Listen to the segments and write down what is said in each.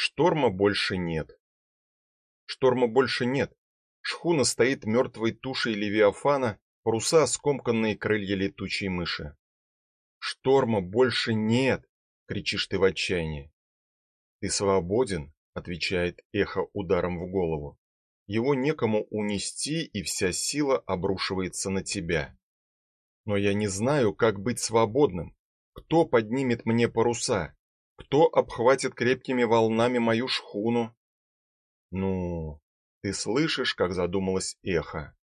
Шторма больше нет. Шторма больше нет. Шхуна стоит мертвой тушей левиафана, паруса скомканные крылья летучей мыши. Шторма больше нет, кричишь ты в отчаянии. Ты свободен, отвечает эхо ударом в голову. Его некому унести, и вся сила обрушивается на тебя. Но я не знаю, как быть свободным. Кто поднимет мне паруса? Кто обхватит крепкими волнами мою шхуну? Ну, ты слышишь, как задумалось эхо?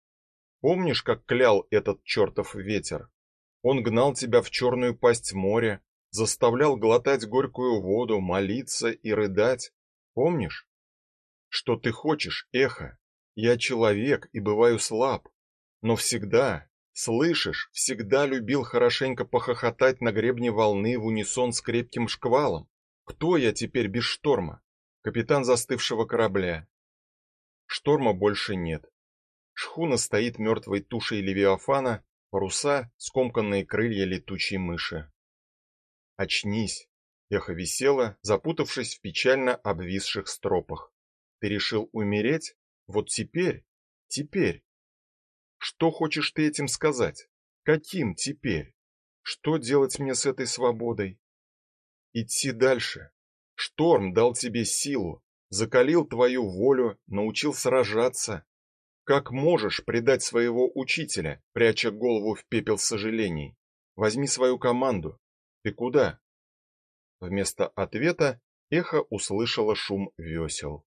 Помнишь, как клял этот чертов ветер? Он гнал тебя в черную пасть моря, заставлял глотать горькую воду, молиться и рыдать. Помнишь? Что ты хочешь, эхо? Я человек и бываю слаб, но всегда, Слышишь, всегда любил хорошенько похохотать на гребне волны в унисон с крепким шквалом. Кто я теперь без шторма? Капитан застывшего корабля. Шторма больше нет. Шхуна стоит мертвой тушей левиафана, паруса скомканные крылья летучей мыши. Очнись. Эхо висело, запутавшись в печально обвисших стропах. Ты решил умереть? Вот теперь, теперь что хочешь ты этим сказать? Каким теперь? Что делать мне с этой свободой? Идти дальше. Шторм дал тебе силу, закалил твою волю, научил сражаться. Как можешь предать своего учителя, пряча голову в пепел сожалений? Возьми свою команду. Ты куда? Вместо ответа эхо услышало шум весел.